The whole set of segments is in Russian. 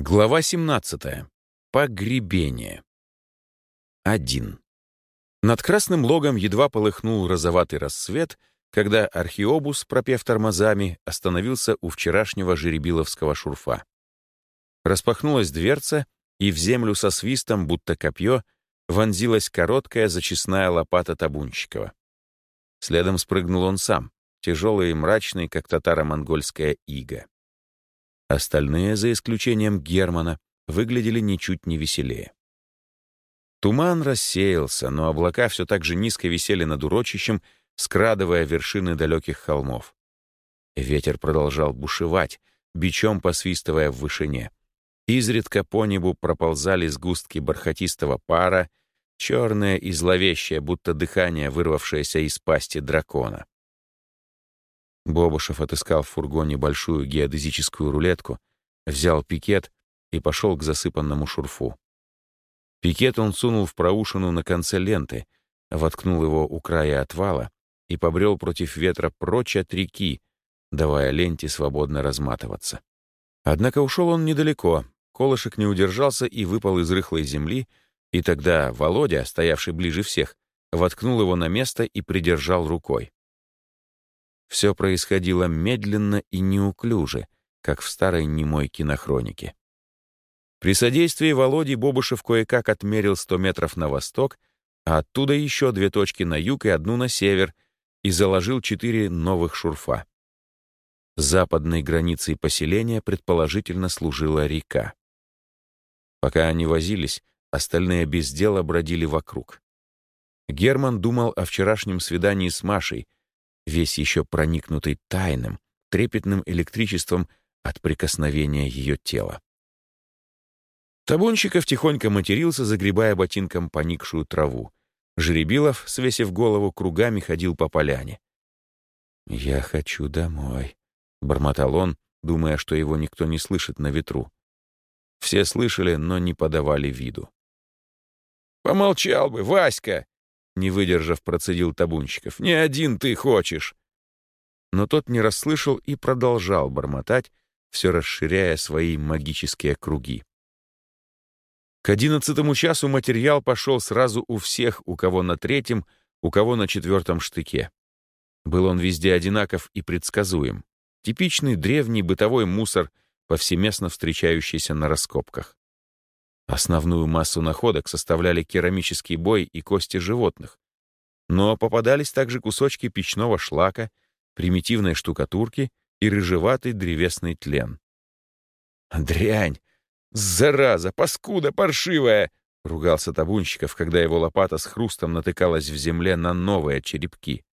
Глава 17. Погребение. 1. Над красным логом едва полыхнул розоватый рассвет, когда археобус, пропев тормозами, остановился у вчерашнего жеребиловского шурфа. Распахнулась дверца, и в землю со свистом, будто копье, вонзилась короткая зачесная лопата Табунчикова. Следом спрыгнул он сам, тяжелый и мрачный, как татаро-монгольская ига. Остальные, за исключением Германа, выглядели ничуть не веселее. Туман рассеялся, но облака все так же низко висели над урочищем, скрадывая вершины далеких холмов. Ветер продолжал бушевать, бичом посвистывая в вышине. Изредка по небу проползали сгустки бархатистого пара, черное и зловещее, будто дыхание, вырвавшееся из пасти дракона. Бобушев отыскал в фургоне большую геодезическую рулетку, взял пикет и пошел к засыпанному шурфу. Пикет он сунул в проушину на конце ленты, воткнул его у края отвала и побрел против ветра прочь от реки, давая ленте свободно разматываться. Однако ушел он недалеко, колышек не удержался и выпал из рыхлой земли, и тогда Володя, стоявший ближе всех, воткнул его на место и придержал рукой. Все происходило медленно и неуклюже, как в старой немой кинохронике. При содействии Володи Бобышев кое-как отмерил 100 метров на восток, а оттуда еще две точки на юг и одну на север, и заложил четыре новых шурфа. Западной границей поселения предположительно служила река. Пока они возились, остальные без дела бродили вокруг. Герман думал о вчерашнем свидании с Машей, весь еще проникнутый тайным, трепетным электричеством от прикосновения ее тела. Табунщиков тихонько матерился, загребая ботинком поникшую траву. Жеребилов, свесив голову, кругами ходил по поляне. «Я хочу домой», — бормотал он, думая, что его никто не слышит на ветру. Все слышали, но не подавали виду. «Помолчал бы, Васька!» Не выдержав, процедил Табунщиков. «Не один ты хочешь!» Но тот не расслышал и продолжал бормотать, все расширяя свои магические круги. К одиннадцатому часу материал пошел сразу у всех, у кого на третьем, у кого на четвертом штыке. Был он везде одинаков и предсказуем. Типичный древний бытовой мусор, повсеместно встречающийся на раскопках. Основную массу находок составляли керамический бой и кости животных. Но попадались также кусочки печного шлака, примитивной штукатурки и рыжеватый древесный тлен. «Дрянь! Зараза! Паскуда паршивая!» — ругался Табунщиков, когда его лопата с хрустом натыкалась в земле на новые черепки.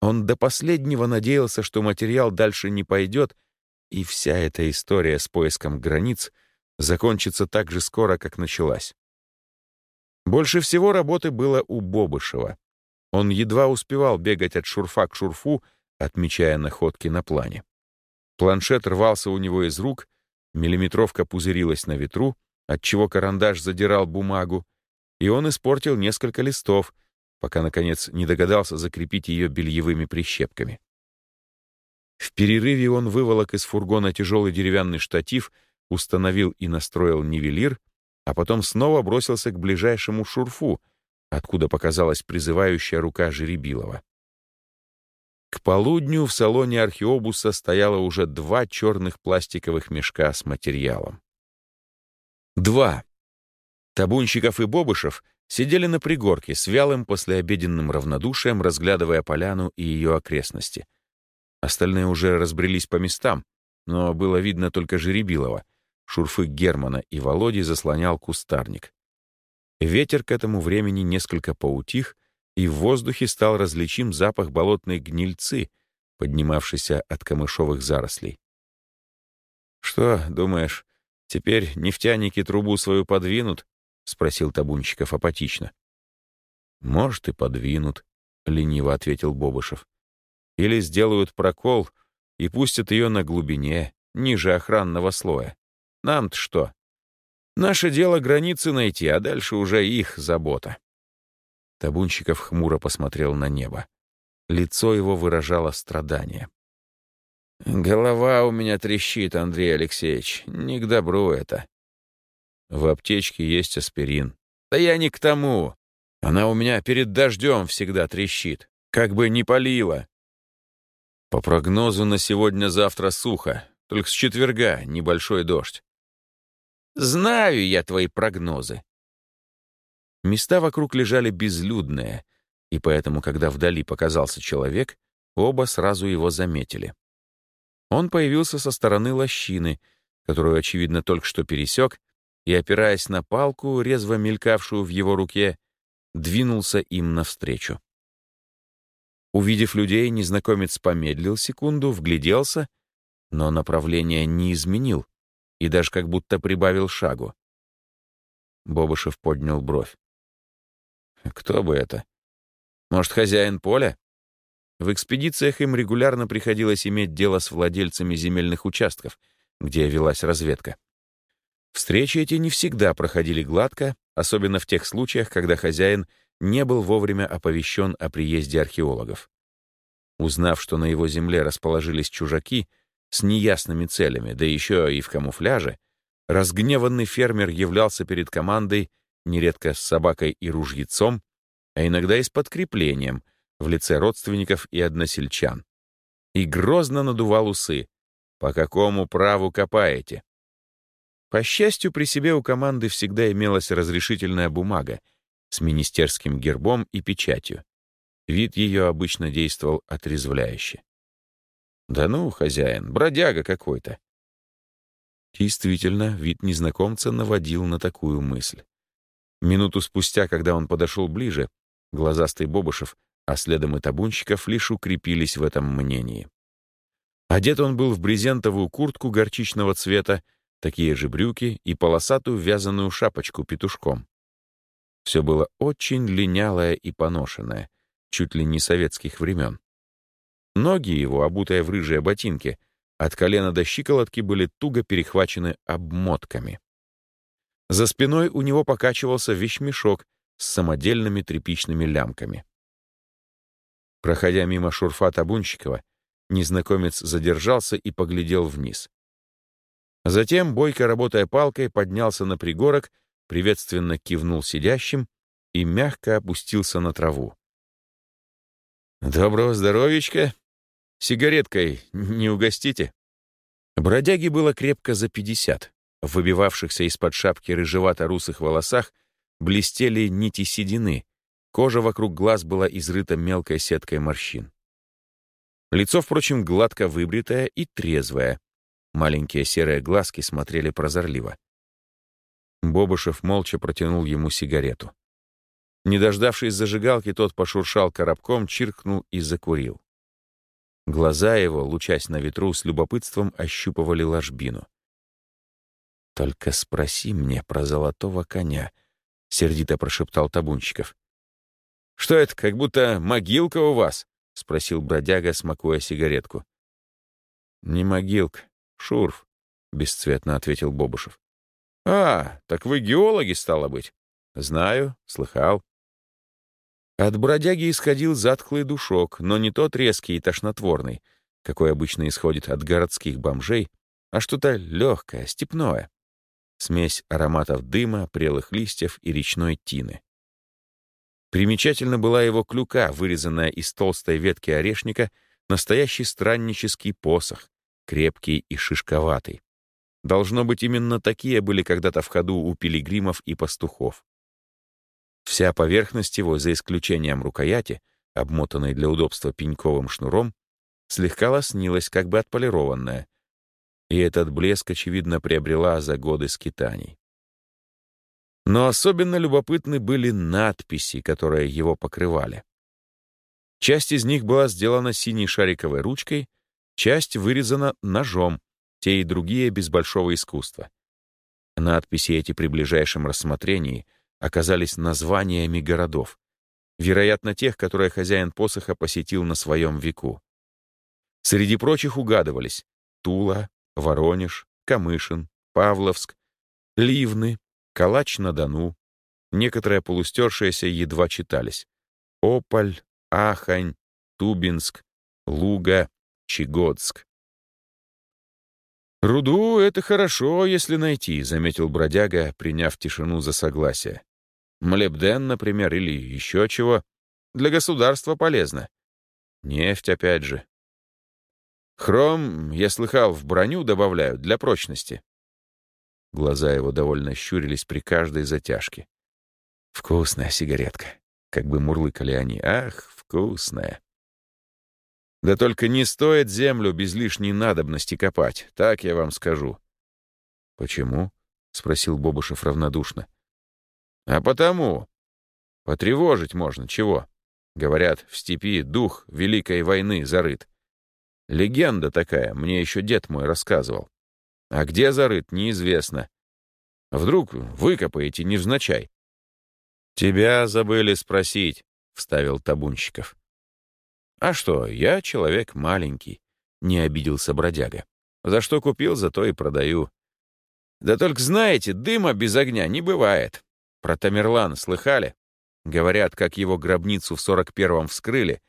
Он до последнего надеялся, что материал дальше не пойдет, и вся эта история с поиском границ — закончится так же скоро, как началась. Больше всего работы было у Бобышева. Он едва успевал бегать от шурфа к шурфу, отмечая находки на плане. Планшет рвался у него из рук, миллиметровка пузырилась на ветру, отчего карандаш задирал бумагу, и он испортил несколько листов, пока, наконец, не догадался закрепить ее бельевыми прищепками. В перерыве он выволок из фургона тяжелый деревянный штатив — установил и настроил нивелир, а потом снова бросился к ближайшему шурфу, откуда показалась призывающая рука Жеребилова. К полудню в салоне археобуса стояло уже два черных пластиковых мешка с материалом. Два. Табунщиков и Бобышев сидели на пригорке с вялым послеобеденным равнодушием, разглядывая поляну и ее окрестности. Остальные уже разбрелись по местам, но было видно только Жеребилова — Шурфы Германа и Володи заслонял кустарник. Ветер к этому времени несколько поутих, и в воздухе стал различим запах болотной гнильцы, поднимавшейся от камышовых зарослей. «Что, думаешь, теперь нефтяники трубу свою подвинут?» — спросил Табунчиков апатично. «Может, и подвинут», — лениво ответил Бобышев. «Или сделают прокол и пустят ее на глубине, ниже охранного слоя. Нам-то что? Наше дело границы найти, а дальше уже их забота. Табунщиков хмуро посмотрел на небо. Лицо его выражало страдание. Голова у меня трещит, Андрей Алексеевич. Не к добру это. В аптечке есть аспирин. Да я не к тому. Она у меня перед дождем всегда трещит. Как бы не полила. По прогнозу на сегодня-завтра сухо. Только с четверга небольшой дождь. Знаю я твои прогнозы. Места вокруг лежали безлюдные, и поэтому, когда вдали показался человек, оба сразу его заметили. Он появился со стороны лощины, которую, очевидно, только что пересек, и, опираясь на палку, резво мелькавшую в его руке, двинулся им навстречу. Увидев людей, незнакомец помедлил секунду, вгляделся, но направление не изменил и даже как будто прибавил шагу. Бобышев поднял бровь. «Кто бы это? Может, хозяин поля?» В экспедициях им регулярно приходилось иметь дело с владельцами земельных участков, где велась разведка. Встречи эти не всегда проходили гладко, особенно в тех случаях, когда хозяин не был вовремя оповещен о приезде археологов. Узнав, что на его земле расположились чужаки с неясными целями, да еще и в камуфляже, разгневанный фермер являлся перед командой нередко с собакой и ружьецом, а иногда и с подкреплением — в лице родственников и односельчан. И грозно надувал усы. «По какому праву копаете?» По счастью, при себе у команды всегда имелась разрешительная бумага с министерским гербом и печатью. Вид ее обычно действовал отрезвляюще. «Да ну, хозяин, бродяга какой-то!» Действительно, вид незнакомца наводил на такую мысль. Минуту спустя, когда он подошел ближе, глазастый Бобышев а следом и табунщиков лишь укрепились в этом мнении. Одет он был в брезентовую куртку горчичного цвета, такие же брюки и полосатую вязаную шапочку петушком. Все было очень линялое и поношенное, чуть ли не советских времен. Ноги его, обутые в рыжие ботинки, от колена до щиколотки были туго перехвачены обмотками. За спиной у него покачивался вещмешок с самодельными тряпичными лямками. Проходя мимо шурфа Табунщикова, незнакомец задержался и поглядел вниз. Затем, бойко работая палкой, поднялся на пригорок, приветственно кивнул сидящим и мягко опустился на траву. «Доброго здоровичка! Сигареткой не угостите?» Бродяге было крепко за пятьдесят. В выбивавшихся из-под шапки рыжевато-русых волосах блестели нити седины, Кожа вокруг глаз была изрыта мелкой сеткой морщин. Лицо, впрочем, гладко выбритое и трезвое. Маленькие серые глазки смотрели прозорливо. Бобышев молча протянул ему сигарету. Не дождавшись зажигалки, тот пошуршал коробком, чиркнул и закурил. Глаза его, лучась на ветру, с любопытством ощупывали ложбину. «Только спроси мне про золотого коня», — сердито прошептал Табунчиков. «Что это, как будто могилка у вас?» — спросил бродяга, смакуя сигаретку. «Не могилка, шурф», — бесцветно ответил Бобушев. «А, так вы геологи, стало быть?» «Знаю, слыхал». От бродяги исходил затхлый душок, но не тот резкий и тошнотворный, какой обычно исходит от городских бомжей, а что-то легкое, степное. Смесь ароматов дыма, прелых листьев и речной тины. Примечательна была его клюка, вырезанная из толстой ветки орешника, настоящий страннический посох, крепкий и шишковатый. Должно быть, именно такие были когда-то в ходу у пилигримов и пастухов. Вся поверхность его, за исключением рукояти, обмотанной для удобства пеньковым шнуром, слегка лоснилась, как бы отполированная, и этот блеск, очевидно, приобрела за годы скитаний. Но особенно любопытны были надписи, которые его покрывали. Часть из них была сделана синей шариковой ручкой, часть вырезана ножом, те и другие без большого искусства. Надписи эти при ближайшем рассмотрении оказались названиями городов, вероятно, тех, которые хозяин посоха посетил на своем веку. Среди прочих угадывались Тула, Воронеж, Камышин, Павловск, Ливны, Калач-на-Дону. Некоторые полустершиеся едва читались. Ополь, Ахань, Тубинск, Луга, Чегодск. «Руду — это хорошо, если найти», — заметил бродяга, приняв тишину за согласие. «Молебден, например, или еще чего. Для государства полезно. Нефть, опять же. Хром, я слыхал, в броню добавляют для прочности». Глаза его довольно щурились при каждой затяжке. «Вкусная сигаретка», — как бы мурлыкали они. «Ах, вкусная». Да только не стоит землю без лишней надобности копать, так я вам скажу. Почему? спросил Бобышев равнодушно. А потому. Потревожить можно, чего? Говорят, в степи дух Великой войны зарыт. Легенда такая, мне еще дед мой рассказывал. А где зарыт, неизвестно. Вдруг выкопаете невзначай. «Тебя забыли спросить», — вставил Табунщиков. «А что, я человек маленький», — не обиделся бродяга. «За что купил, за то и продаю». «Да только знаете, дыма без огня не бывает. Про Тамерлан слыхали? Говорят, как его гробницу в сорок первом вскрыли,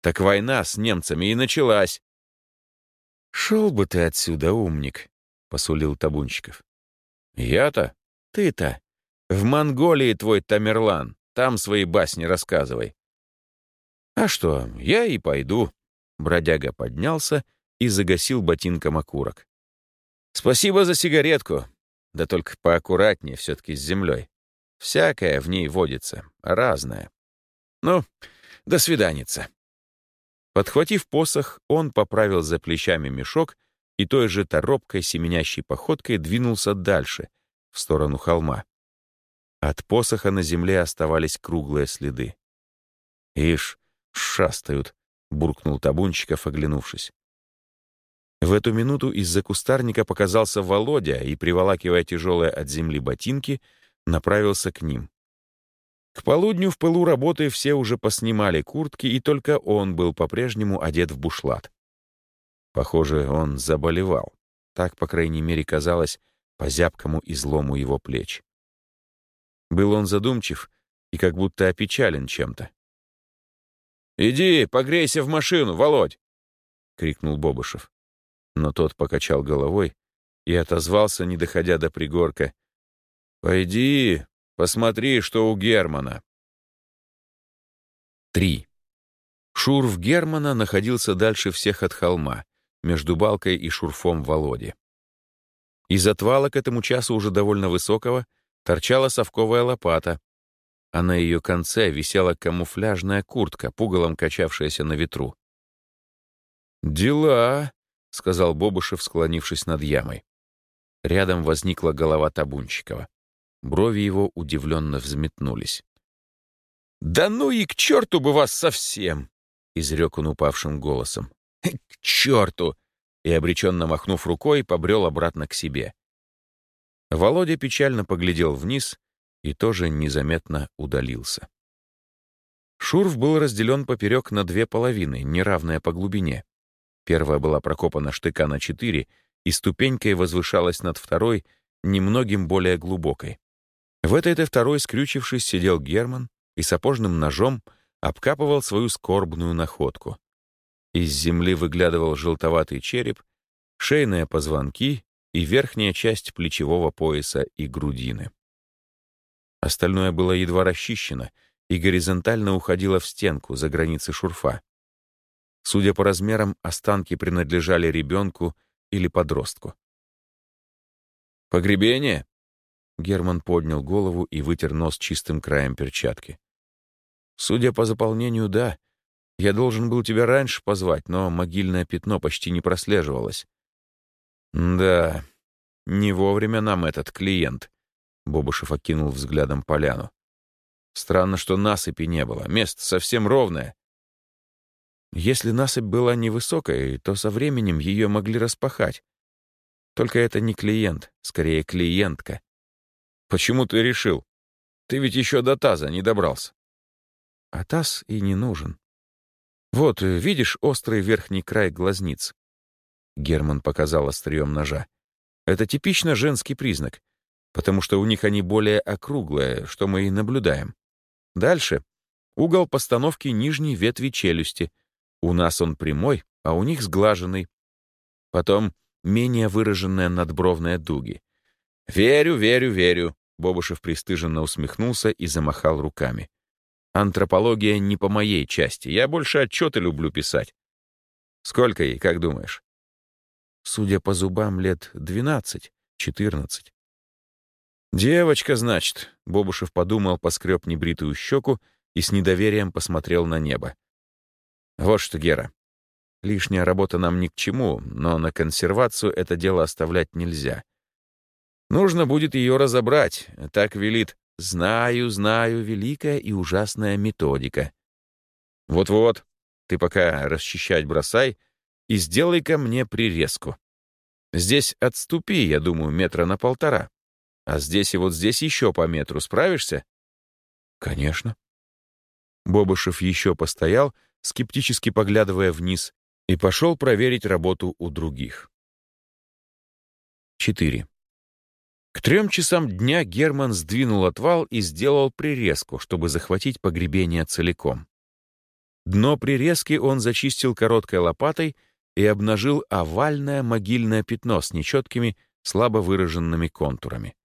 так война с немцами и началась». «Шел бы ты отсюда, умник», — посулил Табунчиков. «Я-то? Ты-то. В Монголии твой Тамерлан. Там свои басни рассказывай. «А что, я и пойду». Бродяга поднялся и загасил ботинком окурок. «Спасибо за сигаретку. Да только поаккуратнее все-таки с землей. Всякое в ней водится, разное. Ну, до свиданица». Подхватив посох, он поправил за плечами мешок и той же торопкой семенящей походкой двинулся дальше, в сторону холма. От посоха на земле оставались круглые следы. Ишь, шастают», — буркнул Табунчиков, оглянувшись. В эту минуту из-за кустарника показался Володя и, приволакивая тяжелые от земли ботинки, направился к ним. К полудню в пылу работы все уже поснимали куртки, и только он был по-прежнему одет в бушлат. Похоже, он заболевал. Так, по крайней мере, казалось по зябкому излому его плеч. Был он задумчив и как будто опечален чем-то. «Иди, погрейся в машину, Володь!» — крикнул Бобышев. Но тот покачал головой и отозвался, не доходя до пригорка. «Пойди, посмотри, что у Германа». Три. Шурф Германа находился дальше всех от холма, между балкой и шурфом Володи. Из отвала к этому часу уже довольно высокого торчала совковая лопата, а на ее конце висела камуфляжная куртка, пугалом качавшаяся на ветру. «Дела», — сказал Бобышев, склонившись над ямой. Рядом возникла голова Табунчикова. Брови его удивленно взметнулись. «Да ну и к черту бы вас совсем!» — изрек он упавшим голосом. «К черту!» и, обреченно махнув рукой, побрел обратно к себе. Володя печально поглядел вниз и тоже незаметно удалился. Шурф был разделен поперек на две половины, неравные по глубине. Первая была прокопана штыка на четыре, и ступенькой возвышалась над второй, немногим более глубокой. В этой-то второй, скрючившись, сидел Герман и сапожным ножом обкапывал свою скорбную находку. Из земли выглядывал желтоватый череп, шейные позвонки и верхняя часть плечевого пояса и грудины. Остальное было едва расчищено и горизонтально уходило в стенку за границы шурфа. Судя по размерам, останки принадлежали ребенку или подростку. «Погребение?» Герман поднял голову и вытер нос чистым краем перчатки. «Судя по заполнению, да. Я должен был тебя раньше позвать, но могильное пятно почти не прослеживалось». «Да, не вовремя нам этот клиент», Бобышев окинул взглядом поляну. Странно, что насыпи не было. Место совсем ровное. Если насыпь была невысокой, то со временем ее могли распахать. Только это не клиент, скорее клиентка. Почему ты решил? Ты ведь еще до таза не добрался. А таз и не нужен. Вот, видишь острый верхний край глазниц? Герман показал острием ножа. Это типично женский признак потому что у них они более округлые, что мы и наблюдаем. Дальше. Угол постановки нижней ветви челюсти. У нас он прямой, а у них сглаженный. Потом менее выраженные надбровные дуги. «Верю, верю, верю», — Бобышев пристыженно усмехнулся и замахал руками. «Антропология не по моей части. Я больше отчеты люблю писать». «Сколько ей, как думаешь?» «Судя по зубам, лет двенадцать, четырнадцать». «Девочка, значит», — Бобушев подумал, поскреб небритую щеку и с недоверием посмотрел на небо. «Вот что, Гера, лишняя работа нам ни к чему, но на консервацию это дело оставлять нельзя. Нужно будет ее разобрать, так велит «Знаю, знаю, великая и ужасная методика». Вот-вот, ты пока расчищать бросай и сделай-ка мне прирезку. Здесь отступи, я думаю, метра на полтора. А здесь и вот здесь еще по метру. Справишься? Конечно. Бобышев еще постоял, скептически поглядывая вниз, и пошел проверить работу у других. 4. К трем часам дня Герман сдвинул отвал и сделал прирезку, чтобы захватить погребение целиком. Дно прирезки он зачистил короткой лопатой и обнажил овальное могильное пятно с нечеткими, слабо выраженными контурами.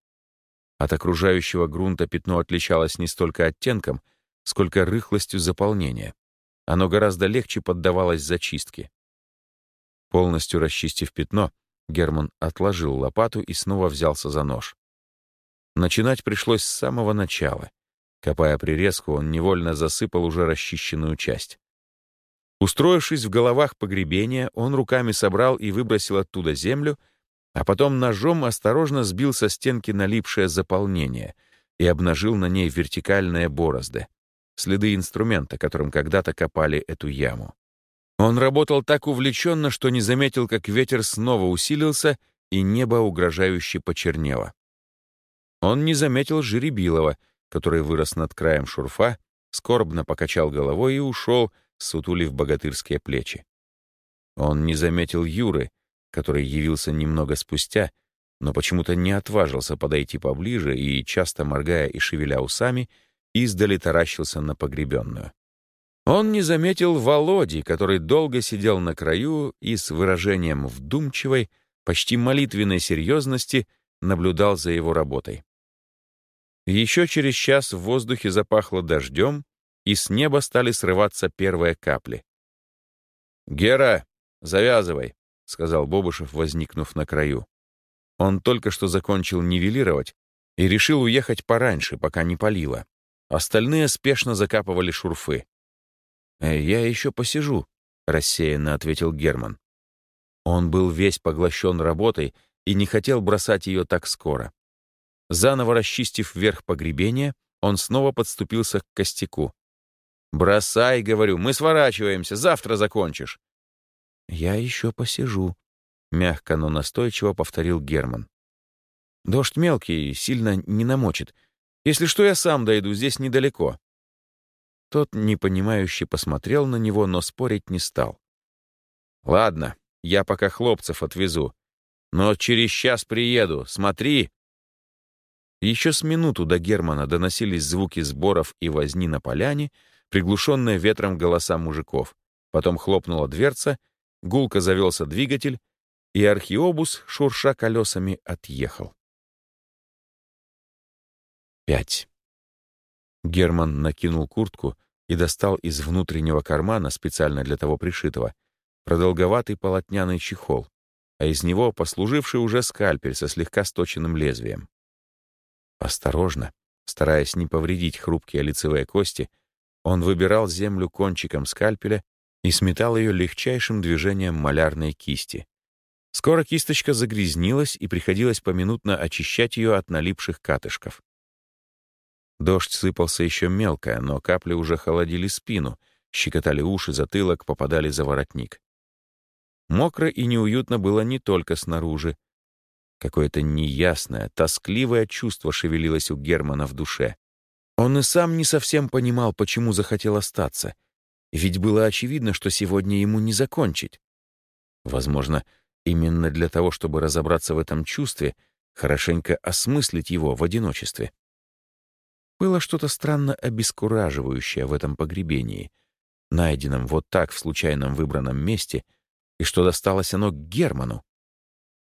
От окружающего грунта пятно отличалось не столько оттенком, сколько рыхлостью заполнения. Оно гораздо легче поддавалось зачистке. Полностью расчистив пятно, Герман отложил лопату и снова взялся за нож. Начинать пришлось с самого начала. Копая прирезку, он невольно засыпал уже расчищенную часть. Устроившись в головах погребения, он руками собрал и выбросил оттуда землю — а потом ножом осторожно сбил со стенки налипшее заполнение и обнажил на ней вертикальные борозды, следы инструмента, которым когда-то копали эту яму. Он работал так увлеченно, что не заметил, как ветер снова усилился, и небо угрожающе почернело. Он не заметил Жеребилова, который вырос над краем шурфа, скорбно покачал головой и ушел, сутулив богатырские плечи. Он не заметил Юры, который явился немного спустя, но почему-то не отважился подойти поближе и, часто моргая и шевеля усами, издали таращился на погребенную. Он не заметил Володи, который долго сидел на краю и с выражением вдумчивой, почти молитвенной серьезности наблюдал за его работой. Еще через час в воздухе запахло дождем, и с неба стали срываться первые капли. «Гера, завязывай!» — сказал Бобышев, возникнув на краю. Он только что закончил нивелировать и решил уехать пораньше, пока не палило. Остальные спешно закапывали шурфы. «Э, «Я еще посижу», — рассеянно ответил Герман. Он был весь поглощен работой и не хотел бросать ее так скоро. Заново расчистив верх погребения, он снова подступился к костяку. «Бросай, — говорю, — мы сворачиваемся, завтра закончишь. «Я еще посижу», — мягко, но настойчиво повторил Герман. «Дождь мелкий, сильно не намочит. Если что, я сам дойду, здесь недалеко». Тот непонимающе посмотрел на него, но спорить не стал. «Ладно, я пока хлопцев отвезу. Но через час приеду, смотри!» Еще с минуту до Германа доносились звуки сборов и возни на поляне, приглушенные ветром голоса мужиков. Потом хлопнула дверца — Гулко завелся двигатель, и археобус, шурша колесами, отъехал. 5. Герман накинул куртку и достал из внутреннего кармана, специально для того пришитого, продолговатый полотняный чехол, а из него послуживший уже скальпель со слегка сточенным лезвием. Осторожно, стараясь не повредить хрупкие лицевые кости, он выбирал землю кончиком скальпеля и сметал ее легчайшим движением малярной кисти. Скоро кисточка загрязнилась, и приходилось поминутно очищать ее от налипших катышков. Дождь сыпался еще мелко, но капли уже холодили спину, щекотали уши, затылок, попадали за воротник. Мокро и неуютно было не только снаружи. Какое-то неясное, тоскливое чувство шевелилось у Германа в душе. Он и сам не совсем понимал, почему захотел остаться, ведь было очевидно, что сегодня ему не закончить. Возможно, именно для того, чтобы разобраться в этом чувстве, хорошенько осмыслить его в одиночестве. Было что-то странно обескураживающее в этом погребении, найденном вот так в случайном выбранном месте, и что досталось оно Герману.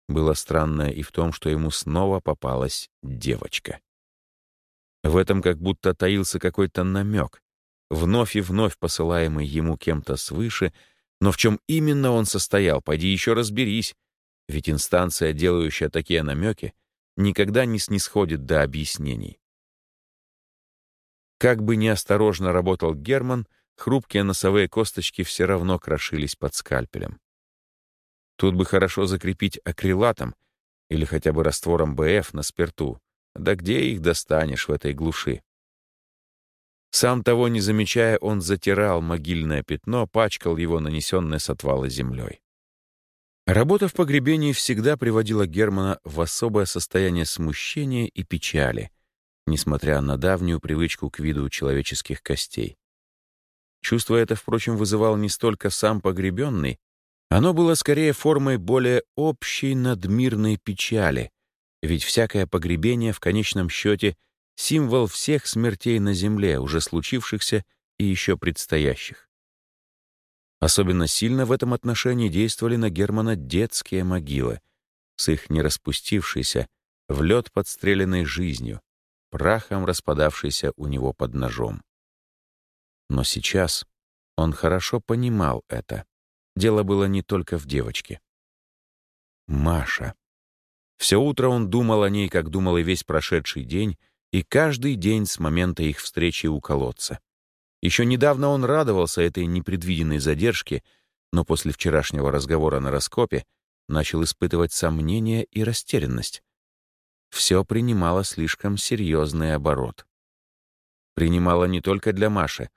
Было странное и в том, что ему снова попалась девочка. В этом как будто таился какой-то намек, вновь и вновь посылаемый ему кем-то свыше, но в чем именно он состоял, пойди еще разберись, ведь инстанция, делающая такие намеки, никогда не снисходит до объяснений. Как бы неосторожно работал Герман, хрупкие носовые косточки все равно крошились под скальпелем. Тут бы хорошо закрепить акрилатом или хотя бы раствором БФ на спирту. Да где их достанешь в этой глуши? Сам того не замечая, он затирал могильное пятно, пачкал его нанесенной с отвала землей. Работа в погребении всегда приводила Германа в особое состояние смущения и печали, несмотря на давнюю привычку к виду человеческих костей. Чувство это, впрочем, вызывал не столько сам погребенный, оно было скорее формой более общей надмирной печали, ведь всякое погребение в конечном счете — символ всех смертей на земле, уже случившихся и еще предстоящих. Особенно сильно в этом отношении действовали на Германа детские могилы, с их нераспустившейся, в лед подстреленной жизнью, прахом распадавшейся у него под ножом. Но сейчас он хорошо понимал это. Дело было не только в девочке. Маша. Все утро он думал о ней, как думал и весь прошедший день, и каждый день с момента их встречи у колодца. Еще недавно он радовался этой непредвиденной задержке, но после вчерашнего разговора на раскопе начал испытывать сомнения и растерянность. Все принимало слишком серьезный оборот. Принимало не только для Маши,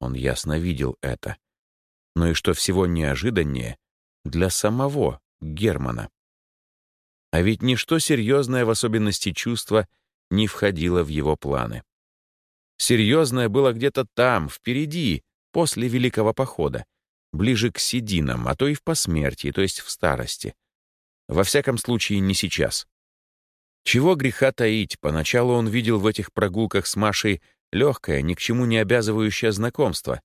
он ясно видел это, но и, что всего неожиданнее, для самого Германа. А ведь ничто серьезное, в особенности чувства, не входило в его планы. Серьезное было где-то там, впереди, после Великого Похода, ближе к сединам, а то и в посмертии, то есть в старости. Во всяком случае, не сейчас. Чего греха таить, поначалу он видел в этих прогулках с Машей легкое, ни к чему не обязывающее знакомство.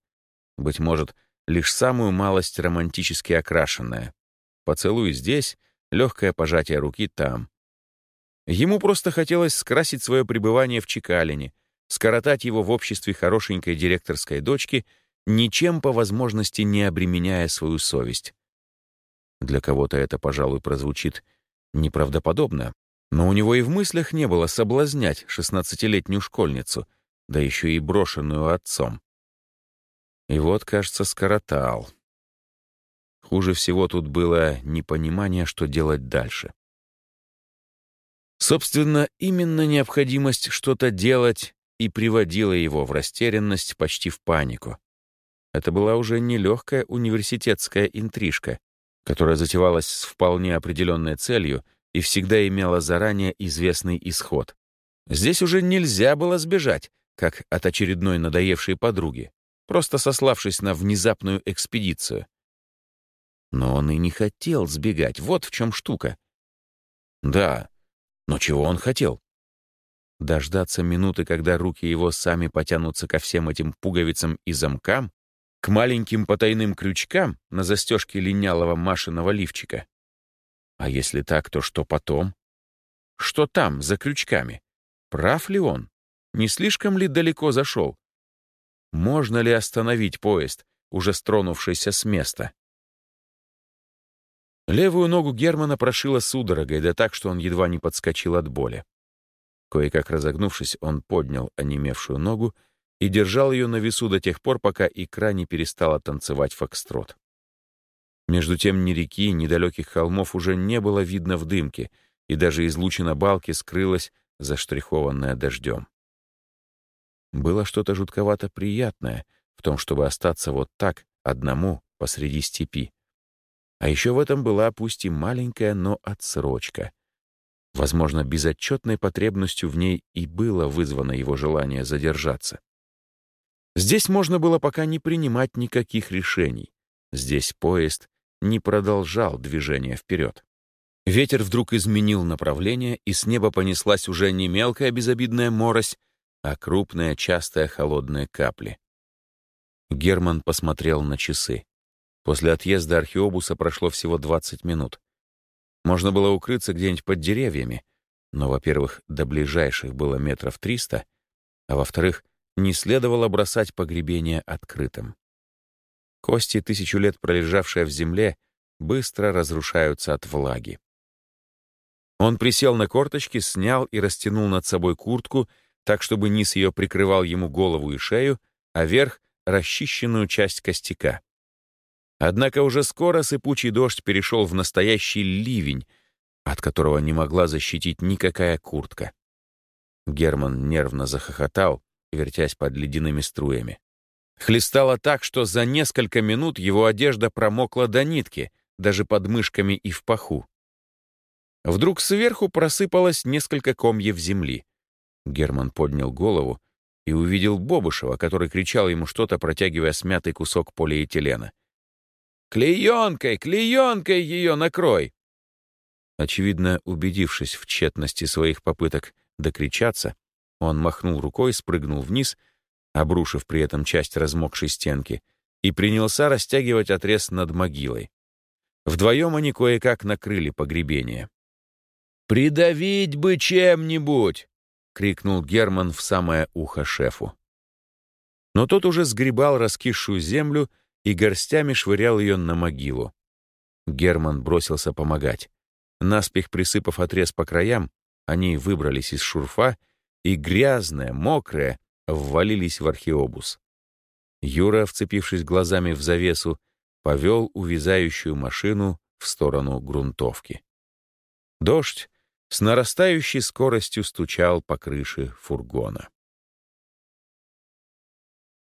Быть может, лишь самую малость романтически окрашенное. Поцелуй здесь, легкое пожатие руки там. Ему просто хотелось скрасить свое пребывание в Чекалине, скоротать его в обществе хорошенькой директорской дочки, ничем по возможности не обременяя свою совесть. Для кого-то это, пожалуй, прозвучит неправдоподобно, но у него и в мыслях не было соблазнять шестнадцатилетнюю школьницу, да еще и брошенную отцом. И вот, кажется, скоротал. Хуже всего тут было непонимание, что делать дальше. Собственно, именно необходимость что-то делать и приводила его в растерянность, почти в панику. Это была уже не легкая университетская интрижка, которая затевалась с вполне определенной целью и всегда имела заранее известный исход. Здесь уже нельзя было сбежать, как от очередной надоевшей подруги, просто сославшись на внезапную экспедицию. Но он и не хотел сбегать, вот в чем штука. Да, но чего он хотел? Дождаться минуты, когда руки его сами потянутся ко всем этим пуговицам и замкам, к маленьким потайным крючкам на застежке линялого Машиного лифчика. А если так, то что потом? Что там, за крючками? Прав ли он? Не слишком ли далеко зашел? Можно ли остановить поезд, уже стронувшийся с места? Левую ногу Германа прошила судорогой, да так, что он едва не подскочил от боли. Кое-как разогнувшись, он поднял онемевшую ногу и держал ее на весу до тех пор, пока икра не перестала танцевать фокстрот. Между тем ни реки, ни далеких холмов уже не было видно в дымке, и даже излучина балки скрылась, заштрихованная дождем. Было что-то жутковато приятное в том, чтобы остаться вот так, одному, посреди степи. А еще в этом была пусть и маленькая, но отсрочка. Возможно, безотчетной потребностью в ней и было вызвано его желание задержаться. Здесь можно было пока не принимать никаких решений. Здесь поезд не продолжал движение вперед. Ветер вдруг изменил направление, и с неба понеслась уже не мелкая безобидная морось, а крупные, частые холодные капли. Герман посмотрел на часы. После отъезда археобуса прошло всего 20 минут. Можно было укрыться где-нибудь под деревьями, но, во-первых, до ближайших было метров триста, а во-вторых, не следовало бросать погребение открытым. Кости, тысячу лет пролежавшие в земле, быстро разрушаются от влаги. Он присел на корточки, снял и растянул над собой куртку, так, чтобы низ ее прикрывал ему голову и шею, а верх — расчищенную часть костяка. Однако уже скоро сыпучий дождь перешел в настоящий ливень, от которого не могла защитить никакая куртка. Герман нервно захохотал, вертясь под ледяными струями. Хлестало так, что за несколько минут его одежда промокла до нитки, даже под мышками и в паху. Вдруг сверху просыпалось несколько комьев земли. Герман поднял голову и увидел Бобышева, который кричал ему что-то, протягивая смятый кусок полиэтилена. «Клеенкой, клеенкой ее накрой!» Очевидно, убедившись в тщетности своих попыток докричаться, он махнул рукой, спрыгнул вниз, обрушив при этом часть размокшей стенки, и принялся растягивать отрез над могилой. Вдвоем они кое-как накрыли погребение. «Придавить бы чем-нибудь!» — крикнул Герман в самое ухо шефу. Но тот уже сгребал раскисшую землю и горстями швырял ее на могилу. Герман бросился помогать. Наспех присыпав отрез по краям, они выбрались из шурфа и, грязные, мокрые, ввалились в археобус. Юра, вцепившись глазами в завесу, повел увязающую машину в сторону грунтовки. Дождь с нарастающей скоростью стучал по крыше фургона.